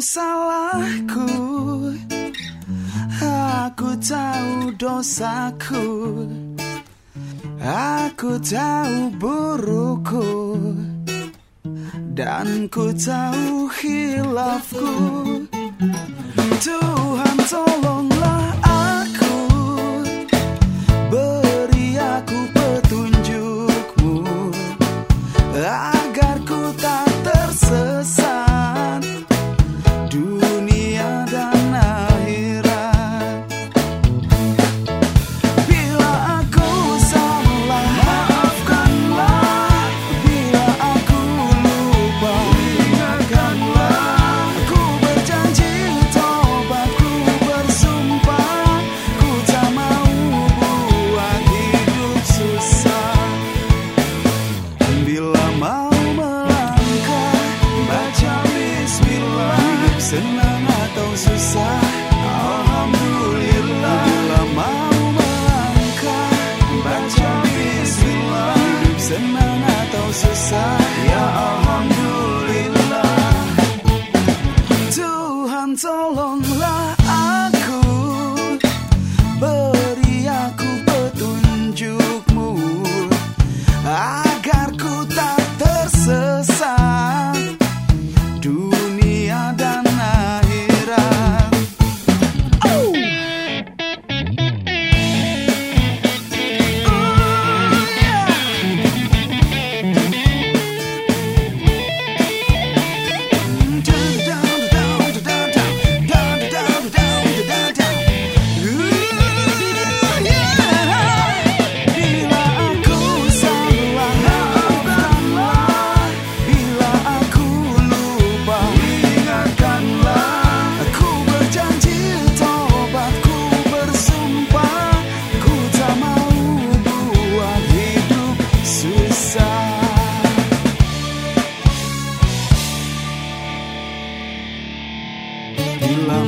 salahku. Aku tahu dosaku. Aku tahu burukku. Dan ku tahu hilafku Tuhan tolong Oh,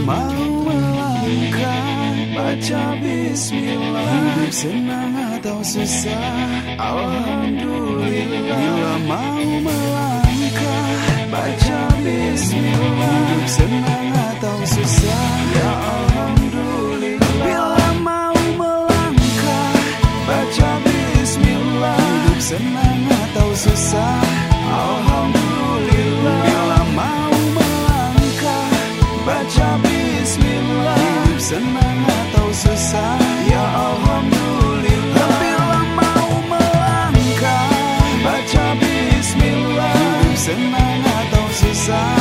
mau melangkah Baca bismillah Hidup senang atau susah Alhamdulillah Bila mau melangkah Baca bismillah. Hidup senang side